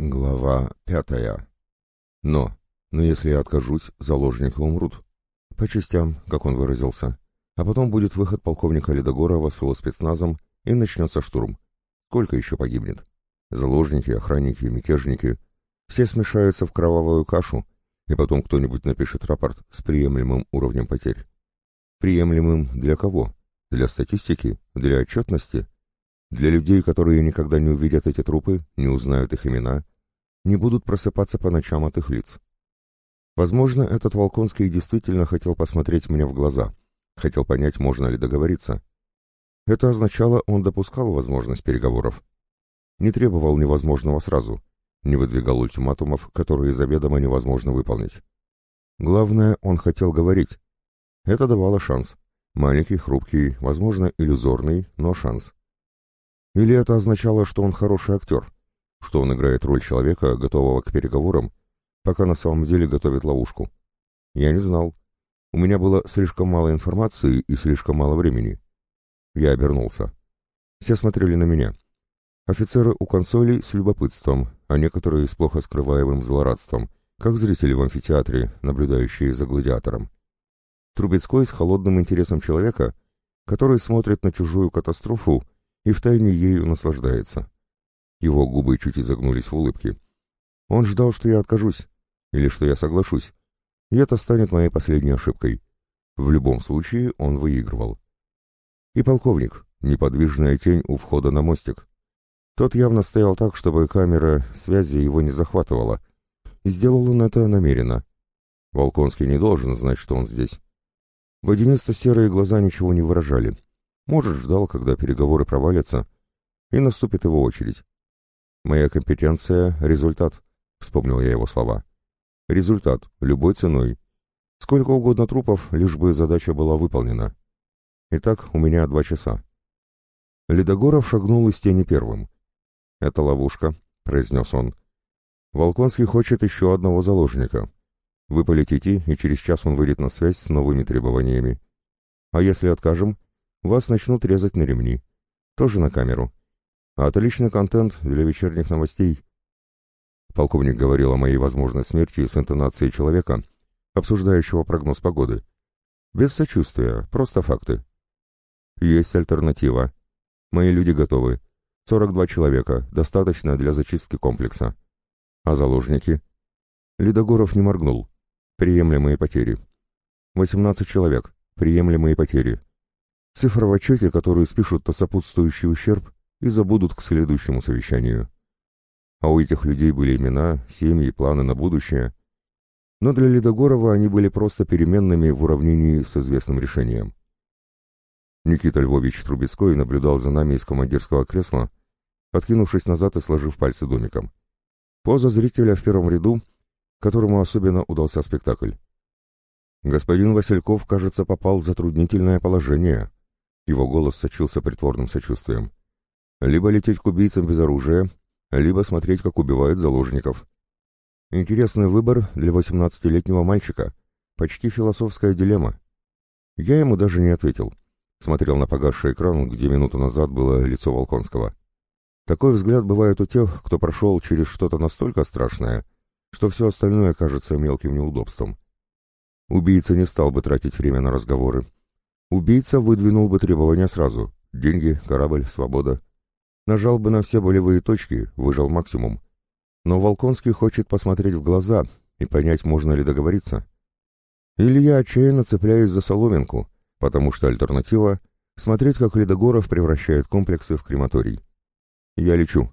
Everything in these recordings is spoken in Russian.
Глава пятая. Но, но если я откажусь, заложники умрут. По частям, как он выразился. А потом будет выход полковника Ледогорова с его спецназом, и начнется штурм. Сколько еще погибнет? Заложники, охранники, мятежники. Все смешаются в кровавую кашу, и потом кто-нибудь напишет рапорт с приемлемым уровнем потерь. Приемлемым для кого? Для статистики? Для отчетности? Для людей, которые никогда не увидят эти трупы, не узнают их имена, не будут просыпаться по ночам от их лиц. Возможно, этот Волконский действительно хотел посмотреть мне в глаза, хотел понять, можно ли договориться. Это означало, он допускал возможность переговоров. Не требовал невозможного сразу, не выдвигал ультиматумов, которые заведомо невозможно выполнить. Главное, он хотел говорить. Это давало шанс. Маленький, хрупкий, возможно, иллюзорный, но шанс. Или это означало, что он хороший актер, что он играет роль человека, готового к переговорам, пока на самом деле готовит ловушку? Я не знал. У меня было слишком мало информации и слишком мало времени. Я обернулся. Все смотрели на меня. Офицеры у консолей с любопытством, а некоторые с плохо скрываемым злорадством, как зрители в амфитеатре, наблюдающие за гладиатором. Трубецкой с холодным интересом человека, который смотрит на чужую катастрофу и втайне ею наслаждается. Его губы чуть изогнулись в улыбке. Он ждал, что я откажусь, или что я соглашусь, и это станет моей последней ошибкой. В любом случае он выигрывал. И полковник, неподвижная тень у входа на мостик. Тот явно стоял так, чтобы камера связи его не захватывала, и сделал он это намеренно. Волконский не должен знать, что он здесь. Водянисто-серые глаза ничего не выражали, может, ждал, когда переговоры провалятся, и наступит его очередь. «Моя компетенция — результат», — вспомнил я его слова. «Результат, любой ценой. Сколько угодно трупов, лишь бы задача была выполнена. Итак, у меня два часа». Ледогоров шагнул из тени первым. «Это ловушка», — произнес он. «Волконский хочет еще одного заложника. Вы полетите, и через час он выйдет на связь с новыми требованиями. А если откажем, вас начнут резать на ремни. Тоже на камеру. Отличный контент для вечерних новостей. Полковник говорил о моей возможной смерти с интонацией человека, обсуждающего прогноз погоды. Без сочувствия, просто факты. Есть альтернатива. Мои люди готовы. 42 человека, достаточно для зачистки комплекса. А заложники? Ледогоров не моргнул. Приемлемые потери. 18 человек. Приемлемые потери. Цифра в отчете, которую спишут на сопутствующий ущерб и забудут к следующему совещанию. А у этих людей были имена, семьи, планы на будущее. Но для Ледогорова они были просто переменными в уравнении с известным решением. Никита Львович Трубецкой наблюдал за нами из командирского кресла, откинувшись назад и сложив пальцы домиком. Поза зрителя в первом ряду, которому особенно удался спектакль. Господин Васильков, кажется, попал в затруднительное положение. Его голос сочился притворным сочувствием. Либо лететь к убийцам без оружия, либо смотреть, как убивают заложников. Интересный выбор для восемнадцатилетнего мальчика. Почти философская дилемма. Я ему даже не ответил. Смотрел на погасший экран, где минуту назад было лицо Волконского. Такой взгляд бывает у тех, кто прошел через что-то настолько страшное, что все остальное кажется мелким неудобством. Убийца не стал бы тратить время на разговоры. Убийца выдвинул бы требования сразу. Деньги, корабль, свобода. Нажал бы на все болевые точки, выжал максимум. Но Волконский хочет посмотреть в глаза и понять, можно ли договориться. Или я отчаянно цепляюсь за соломинку, потому что альтернатива — смотреть, как Ледогоров превращает комплексы в крематорий. Я лечу.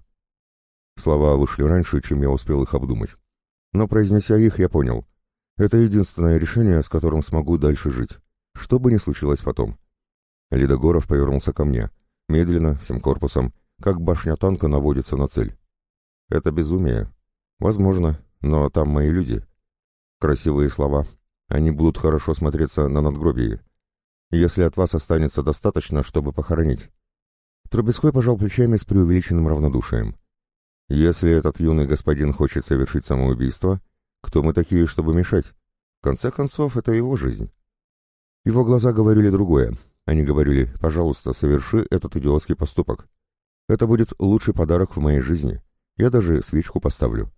Слова вышли раньше, чем я успел их обдумать. Но, произнеся их, я понял. Это единственное решение, с которым смогу дальше жить что бы ни случилось потом. Ледогоров повернулся ко мне, медленно, всем корпусом, как башня танка наводится на цель. Это безумие. Возможно, но там мои люди. Красивые слова. Они будут хорошо смотреться на надгробии. Если от вас останется достаточно, чтобы похоронить. Трубецкой пожал плечами с преувеличенным равнодушием. Если этот юный господин хочет совершить самоубийство, кто мы такие, чтобы мешать? В конце концов, это его жизнь. Его глаза говорили другое. Они говорили, пожалуйста, соверши этот идиотский поступок. Это будет лучший подарок в моей жизни. Я даже свечку поставлю.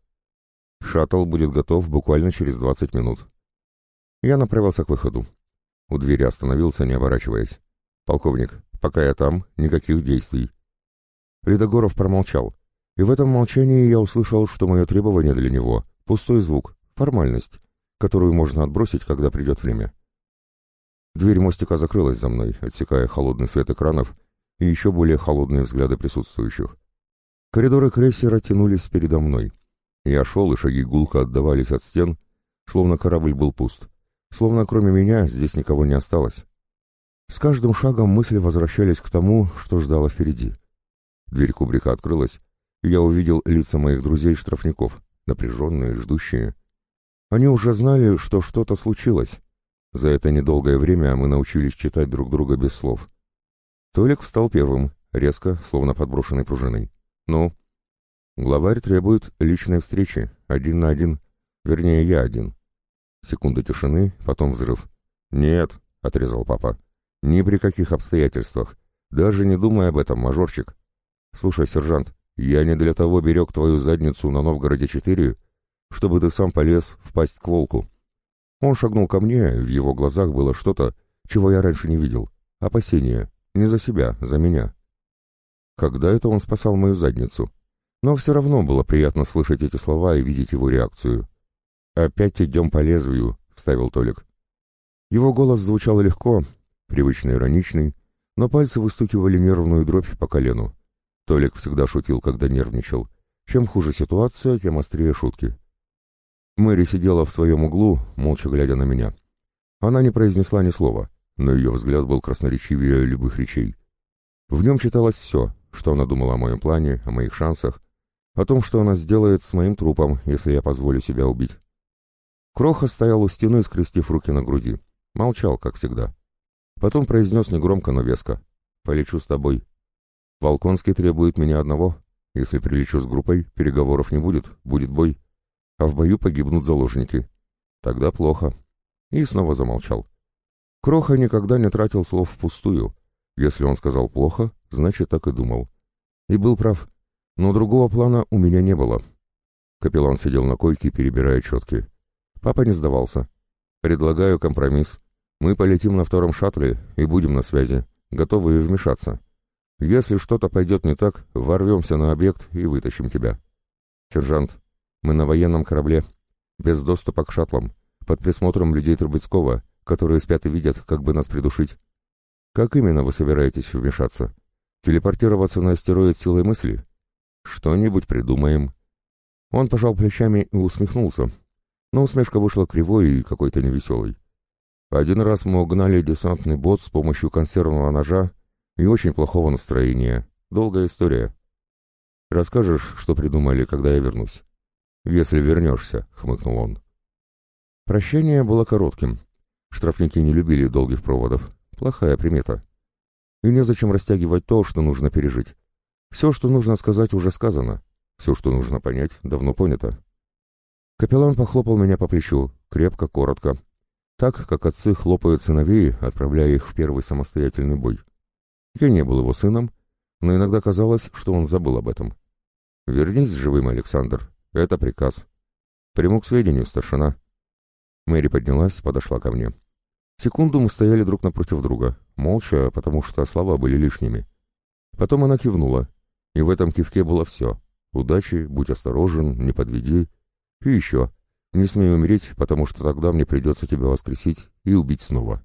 Шаттл будет готов буквально через 20 минут. Я направился к выходу. У двери остановился, не оборачиваясь. «Полковник, пока я там, никаких действий». Ледогоров промолчал, и в этом молчании я услышал, что мое требование для него — пустой звук, формальность, которую можно отбросить, когда придет время. Дверь мостика закрылась за мной, отсекая холодный свет экранов и еще более холодные взгляды присутствующих. Коридоры крейсера тянулись передо мной. Я шел, и шаги гулко отдавались от стен, словно корабль был пуст. Словно кроме меня здесь никого не осталось. С каждым шагом мысли возвращались к тому, что ждало впереди. Дверь кубрика открылась, и я увидел лица моих друзей-штрафников, напряженные, ждущие. Они уже знали, что что-то случилось. За это недолгое время мы научились читать друг друга без слов. Толик встал первым, резко, словно подброшенной пружиной. «Ну?» «Главарь требует личной встречи, один на один. Вернее, я один». Секунда тишины, потом взрыв. «Нет», — отрезал папа. «Ни при каких обстоятельствах. Даже не думай об этом, мажорчик. Слушай, сержант, я не для того берег твою задницу на Новгороде-4, чтобы ты сам полез впасть к волку». Он шагнул ко мне, в его глазах было что-то, чего я раньше не видел. Опасение. Не за себя, за меня. Когда это он спасал мою задницу? Но все равно было приятно слышать эти слова и видеть его реакцию. «Опять идем по лезвию», — вставил Толик. Его голос звучал легко, привычно ироничный, но пальцы выстукивали нервную дробь по колену. Толик всегда шутил, когда нервничал. Чем хуже ситуация, тем острее шутки. Мэри сидела в своем углу, молча глядя на меня. Она не произнесла ни слова, но ее взгляд был красноречивее любых речей. В нем читалось все, что она думала о моем плане, о моих шансах, о том, что она сделает с моим трупом, если я позволю себя убить. Кроха стоял у стены, скрестив руки на груди. Молчал, как всегда. Потом произнес негромко, но веско. «Полечу с тобой. Волконский требует меня одного. Если прилечу с группой, переговоров не будет, будет бой. А в бою погибнут заложники. Тогда плохо». И снова замолчал. Кроха никогда не тратил слов впустую. Если он сказал «плохо», значит, так и думал. И был прав. Но другого плана у меня не было. Капеллан сидел на койке, перебирая четки. Папа не сдавался. «Предлагаю компромисс. Мы полетим на втором шаттле и будем на связи, готовы вмешаться. Если что-то пойдет не так, ворвемся на объект и вытащим тебя. Сержант, мы на военном корабле, без доступа к шаттлам, под присмотром людей Трубецкого, которые спят и видят, как бы нас придушить. Как именно вы собираетесь вмешаться? Телепортироваться на астероид силой мысли? Что-нибудь придумаем». Он пожал плечами и усмехнулся, но усмешка вышла кривой и какой-то невеселой. Один раз мы угнали десантный бот с помощью консервного ножа и очень плохого настроения. Долгая история. Расскажешь, что придумали, когда я вернусь? Если вернешься, — хмыкнул он. Прощение было коротким. Штрафники не любили долгих проводов. Плохая примета. И незачем растягивать то, что нужно пережить. Все, что нужно сказать, уже сказано. Все, что нужно понять, давно понято. Капеллан похлопал меня по плечу, крепко, коротко. Так, как отцы хлопают сыновей, отправляя их в первый самостоятельный бой. Я не был его сыном, но иногда казалось, что он забыл об этом. «Вернись живым, Александр. Это приказ. Приму к сведению, старшина». Мэри поднялась, подошла ко мне. Секунду мы стояли друг напротив друга, молча, потому что слова были лишними. Потом она кивнула, и в этом кивке было все. «Удачи, будь осторожен, не подведи», и еще, не смей умереть, потому что тогда мне придется тебя воскресить и убить снова.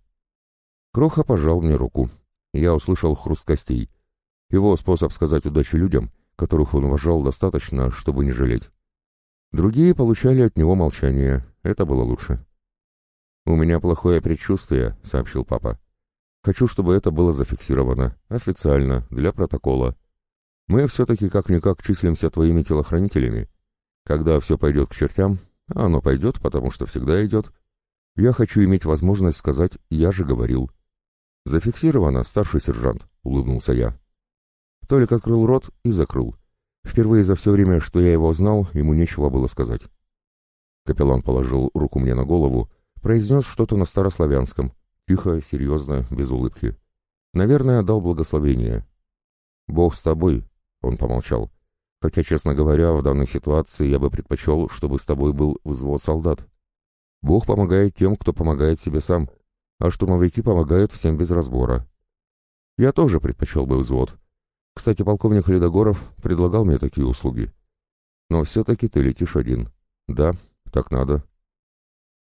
Кроха пожал мне руку. Я услышал хруст костей. Его способ сказать удачи людям, которых он уважал достаточно, чтобы не жалеть. Другие получали от него молчание. Это было лучше. «У меня плохое предчувствие», — сообщил папа. «Хочу, чтобы это было зафиксировано, официально, для протокола. Мы все-таки как-никак числимся твоими телохранителями, когда все пойдет к чертям, а оно пойдет, потому что всегда идет, я хочу иметь возможность сказать «я же говорил». «Зафиксировано, старший сержант», — улыбнулся я. Толик открыл рот и закрыл. Впервые за все время, что я его знал, ему нечего было сказать. Капеллан положил руку мне на голову, произнес что-то на старославянском, тихо, серьезно, без улыбки. Наверное, дал благословение. «Бог с тобой», — он помолчал. Хотя, честно говоря, в данной ситуации я бы предпочел, чтобы с тобой был взвод солдат. Бог помогает тем, кто помогает себе сам, а штурмовики помогают всем без разбора. Я тоже предпочел бы взвод. Кстати, полковник Ледогоров предлагал мне такие услуги. Но все-таки ты летишь один. Да, так надо.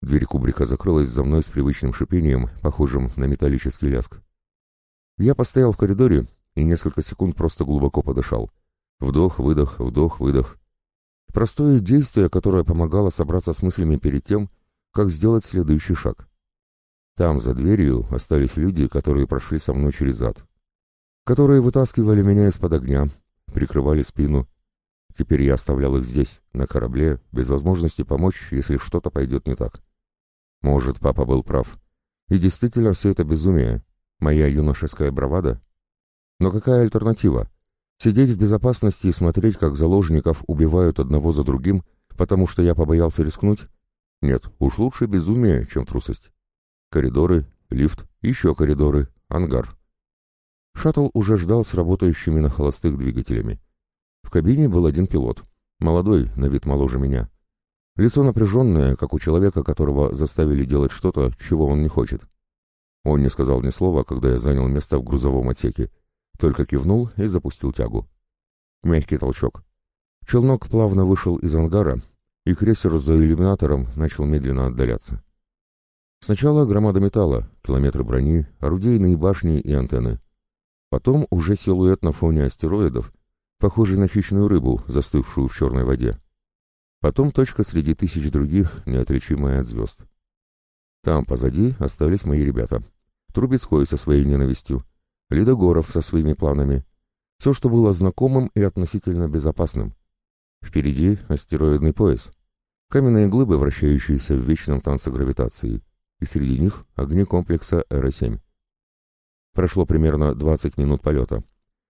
Дверь кубрика закрылась за мной с привычным шипением, похожим на металлический ляск. Я постоял в коридоре и несколько секунд просто глубоко подышал. Вдох, выдох, вдох, выдох. Простое действие, которое помогало собраться с мыслями перед тем, как сделать следующий шаг. Там, за дверью, остались люди, которые прошли со мной через ад. Которые вытаскивали меня из-под огня, прикрывали спину. Теперь я оставлял их здесь, на корабле, без возможности помочь, если что-то пойдет не так. Может, папа был прав. И действительно все это безумие. Моя юношеская бравада. Но какая альтернатива? Сидеть в безопасности и смотреть, как заложников убивают одного за другим, потому что я побоялся рискнуть? Нет, уж лучше безумие, чем трусость. Коридоры, лифт, еще коридоры, ангар. Шаттл уже ждал с работающими на холостых двигателями. В кабине был один пилот, молодой, на вид моложе меня. Лицо напряженное, как у человека, которого заставили делать что-то, чего он не хочет. Он не сказал ни слова, когда я занял место в грузовом отсеке, только кивнул и запустил тягу. Мягкий толчок. Челнок плавно вышел из ангара, и крейсер за иллюминатором начал медленно отдаляться. Сначала громада металла, километры брони, орудийные башни и антенны. Потом уже силуэт на фоне астероидов, похожий на хищную рыбу, застывшую в черной воде. Потом точка среди тысяч других, неотличимая от звезд. Там, позади, остались мои ребята. Трубецкой со своей ненавистью, Ледогоров со своими планами. Все, что было знакомым и относительно безопасным. Впереди астероидный пояс. Каменные глыбы, вращающиеся в вечном танце гравитации. И среди них огни комплекса Эра-7. Прошло примерно 20 минут полета.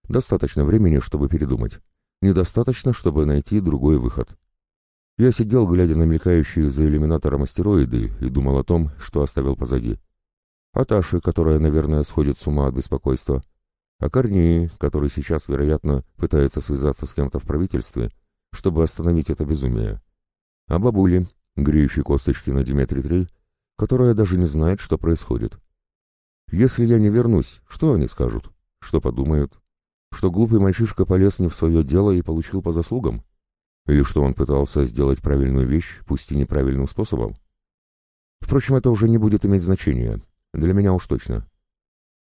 Достаточно времени, чтобы передумать. Недостаточно, чтобы найти другой выход. Я сидел, глядя на мелькающие за иллюминатором астероиды, и думал о том, что оставил позади. О Таше, которая, наверное, сходит с ума от беспокойства. О Корнии, который сейчас, вероятно, пытается связаться с кем-то в правительстве, чтобы остановить это безумие. О бабуле, греющей косточки на Диметре-3, которая даже не знает, что происходит. Если я не вернусь, что они скажут? Что подумают? Что глупый мальчишка полез не в свое дело и получил по заслугам? Или что он пытался сделать правильную вещь, пусть и неправильным способом? Впрочем, это уже не будет иметь значения. Для меня уж точно.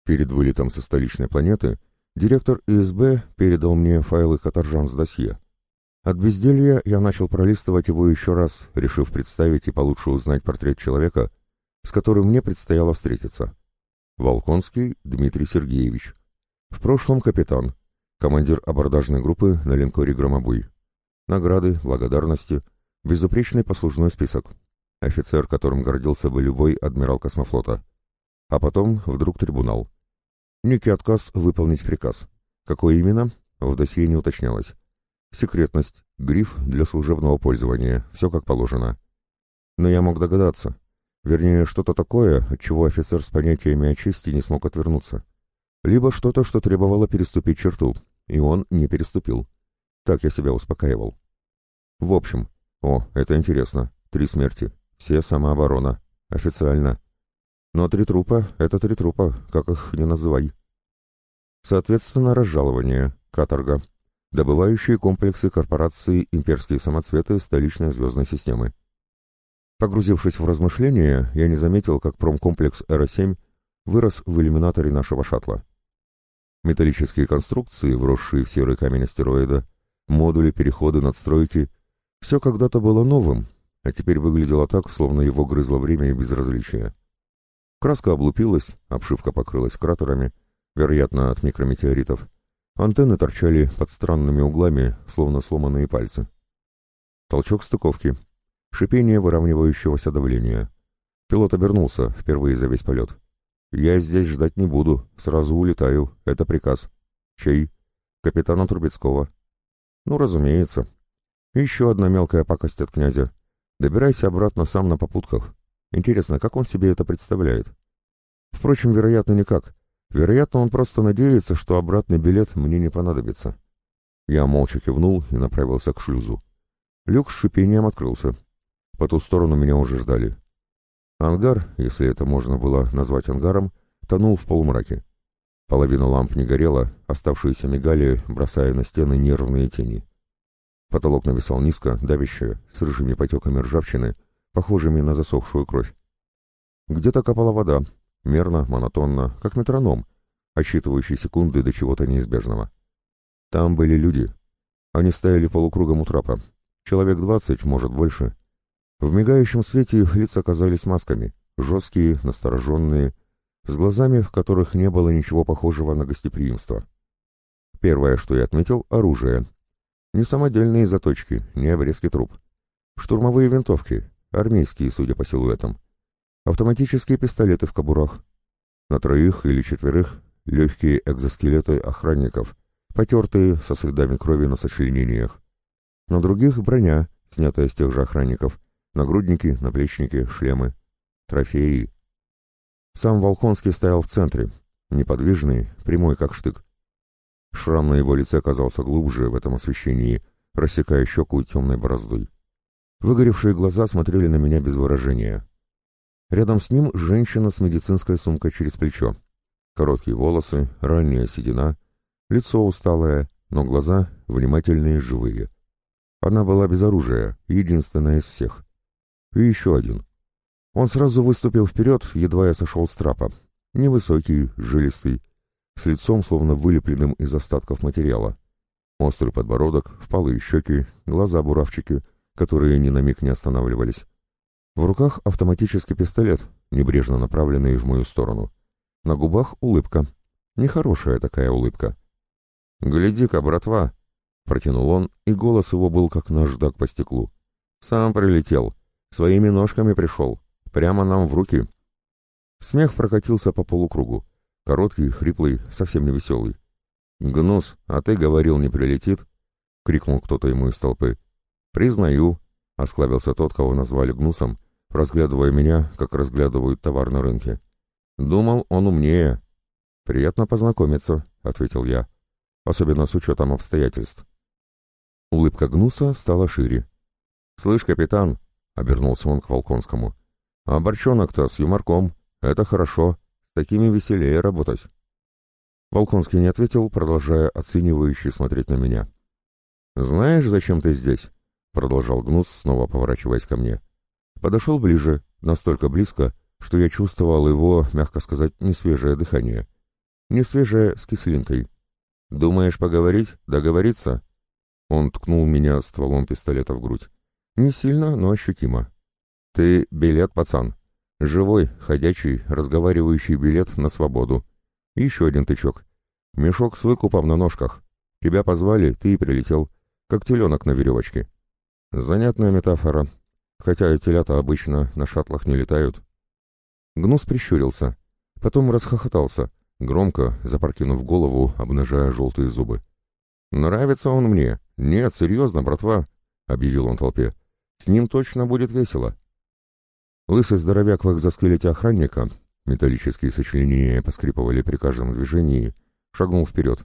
Перед вылетом со столичной планеты директор ИСБ передал мне файлы Каторжан с досье. От безделья я начал пролистывать его еще раз, решив представить и получше узнать портрет человека, с которым мне предстояло встретиться. Волконский Дмитрий Сергеевич. В прошлом капитан, командир абордажной группы на линкоре «Громобой» награды, благодарности, безупречный послужной список. Офицер, которым гордился бы любой адмирал космофлота. А потом вдруг трибунал. Некий отказ выполнить приказ. Какой именно, в досье не уточнялось. Секретность, гриф для служебного пользования, все как положено. Но я мог догадаться. Вернее, что-то такое, от чего офицер с понятиями о чести не смог отвернуться. Либо что-то, что требовало переступить черту, и он не переступил. Так я себя успокаивал. В общем, о, это интересно, три смерти, все самооборона, официально. Но три трупа — это три трупа, как их не называй. Соответственно, разжалование, каторга, добывающие комплексы корпорации «Имперские самоцветы» столичной звездной системы. Погрузившись в размышления, я не заметил, как промкомплекс Эра-7 вырос в иллюминаторе нашего шаттла. Металлические конструкции, вросшие в серый камень астероида, модули, переходы, надстройки. Все когда-то было новым, а теперь выглядело так, словно его грызло время и безразличие. Краска облупилась, обшивка покрылась кратерами, вероятно, от микрометеоритов. Антенны торчали под странными углами, словно сломанные пальцы. Толчок стыковки. Шипение выравнивающегося давления. Пилот обернулся, впервые за весь полет. «Я здесь ждать не буду, сразу улетаю, это приказ». «Чей?» «Капитана Трубецкого». Ну, разумеется. Еще одна мелкая пакость от князя. Добирайся обратно сам на попутках. Интересно, как он себе это представляет? Впрочем, вероятно, никак. Вероятно, он просто надеется, что обратный билет мне не понадобится. Я молча кивнул и направился к шлюзу. Люк с шипением открылся. По ту сторону меня уже ждали. Ангар, если это можно было назвать ангаром, тонул в полумраке. Половина ламп не горела, оставшиеся мигали, бросая на стены нервные тени. Потолок нависал низко, давяще, с рыжими потеками ржавчины, похожими на засохшую кровь. Где-то капала вода, мерно, монотонно, как метроном, отсчитывающий секунды до чего-то неизбежного. Там были люди. Они стояли полукругом у трапа. Человек двадцать, может, больше. В мигающем свете их лица казались масками, жесткие, настороженные, с глазами, в которых не было ничего похожего на гостеприимство. Первое, что я отметил — оружие. Не самодельные заточки, не обрезки труб. Штурмовые винтовки, армейские, судя по силуэтам. Автоматические пистолеты в кобурах. На троих или четверых легкие экзоскелеты охранников, потертые, со следами крови на сочленениях. На других броня, снятая с тех же охранников, нагрудники, наплечники, шлемы. Трофеи. Сам Волконский стоял в центре, неподвижный, прямой как штык. Шрам на его лице казался глубже в этом освещении, рассекая щеку темной бороздой. Выгоревшие глаза смотрели на меня без выражения. Рядом с ним женщина с медицинской сумкой через плечо. Короткие волосы, ранняя седина, лицо усталое, но глаза внимательные, живые. Она была без оружия, единственная из всех. И еще один. Он сразу выступил вперед, едва я сошел с трапа. Невысокий, жилистый, с лицом, словно вылепленным из остатков материала. Острый подбородок, впалые щеки, глаза-буравчики, которые ни на миг не останавливались. В руках автоматический пистолет, небрежно направленный в мою сторону. На губах улыбка. Нехорошая такая улыбка. «Гляди-ка, братва!» — протянул он, и голос его был как наждак по стеклу. «Сам прилетел. Своими ножками пришел. Прямо нам в руки. Смех прокатился по полукругу. Короткий, хриплый, совсем не веселый. «Гнус, а ты говорил, не прилетит?» — крикнул кто-то ему из толпы. «Признаю», — осклабился тот, кого назвали Гнусом, разглядывая меня, как разглядывают товар на рынке. «Думал, он умнее». «Приятно познакомиться», — ответил я, особенно с учетом обстоятельств. Улыбка Гнуса стала шире. «Слышь, капитан», — обернулся он к Волконскому, а борчонок-то с юморком. Это хорошо. С такими веселее работать. Волконский не ответил, продолжая оценивающе смотреть на меня. «Знаешь, зачем ты здесь?» — продолжал Гнус, снова поворачиваясь ко мне. Подошел ближе, настолько близко, что я чувствовал его, мягко сказать, несвежее дыхание. Несвежее с кислинкой. «Думаешь поговорить? Договориться?» Он ткнул меня стволом пистолета в грудь. Не сильно, но ощутимо. «Ты билет, пацан. Живой, ходячий, разговаривающий билет на свободу. Еще один тычок. Мешок с выкупом на ножках. Тебя позвали, ты и прилетел. Как теленок на веревочке. Занятная метафора. Хотя телята обычно на шаттлах не летают». Гнус прищурился. Потом расхохотался, громко, запрокинув голову, обнажая желтые зубы. «Нравится он мне. Нет, серьезно, братва», — объявил он толпе. «С ним точно будет весело. Лысый здоровяк в экзоскелете охранника, металлические сочленения поскрипывали при каждом движении, шагнул вперед.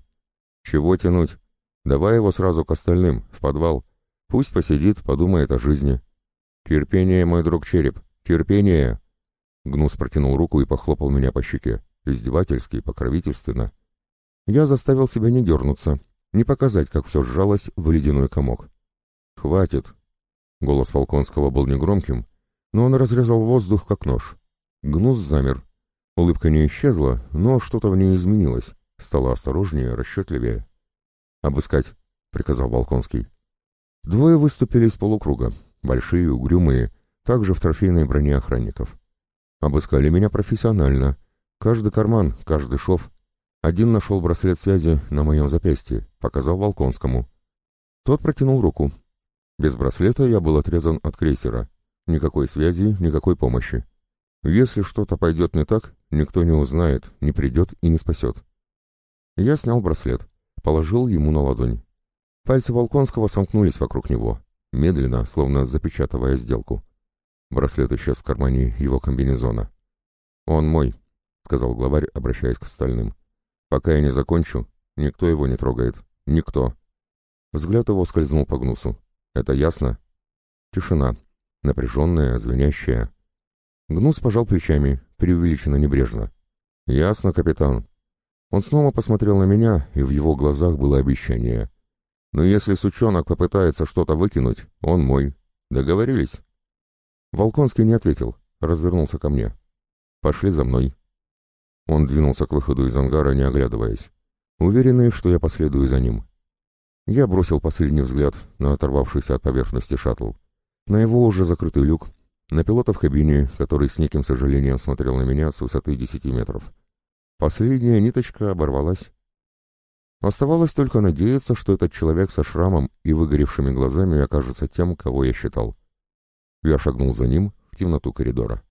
«Чего тянуть? Давай его сразу к остальным, в подвал. Пусть посидит, подумает о жизни». «Терпение, мой друг Череп, терпение!» Гнус протянул руку и похлопал меня по щеке, издевательски, покровительственно. Я заставил себя не дернуться, не показать, как все сжалось в ледяной комок. «Хватит!» Голос Фалконского был негромким, но он разрезал воздух, как нож. Гнус замер. Улыбка не исчезла, но что-то в ней изменилось. Стало осторожнее, расчетливее. «Обыскать», — приказал Балконский. Двое выступили из полукруга, большие, угрюмые, также в трофейной броне охранников. Обыскали меня профессионально. Каждый карман, каждый шов. Один нашел браслет связи на моем запястье, показал Волконскому. Тот протянул руку. Без браслета я был отрезан от крейсера. Никакой связи, никакой помощи. Если что-то пойдет не так, никто не узнает, не придет и не спасет. Я снял браслет, положил ему на ладонь. Пальцы Волконского сомкнулись вокруг него, медленно, словно запечатывая сделку. Браслет исчез в кармане его комбинезона. «Он мой», — сказал главарь, обращаясь к остальным. «Пока я не закончу, никто его не трогает. Никто. Взгляд его скользнул по гнусу. «Это ясно?» Тишина. Напряженная, звенящая. Гнус пожал плечами, преувеличенно небрежно. «Ясно, капитан». Он снова посмотрел на меня, и в его глазах было обещание. «Но если сучонок попытается что-то выкинуть, он мой. Договорились?» Волконский не ответил, развернулся ко мне. «Пошли за мной». Он двинулся к выходу из ангара, не оглядываясь. Уверенный, что я последую за ним. Я бросил последний взгляд на оторвавшийся от поверхности шаттл, на его уже закрытый люк, на пилота в кабине, который с неким сожалением смотрел на меня с высоты десяти метров. Последняя ниточка оборвалась. Оставалось только надеяться, что этот человек со шрамом и выгоревшими глазами окажется тем, кого я считал. Я шагнул за ним в темноту коридора.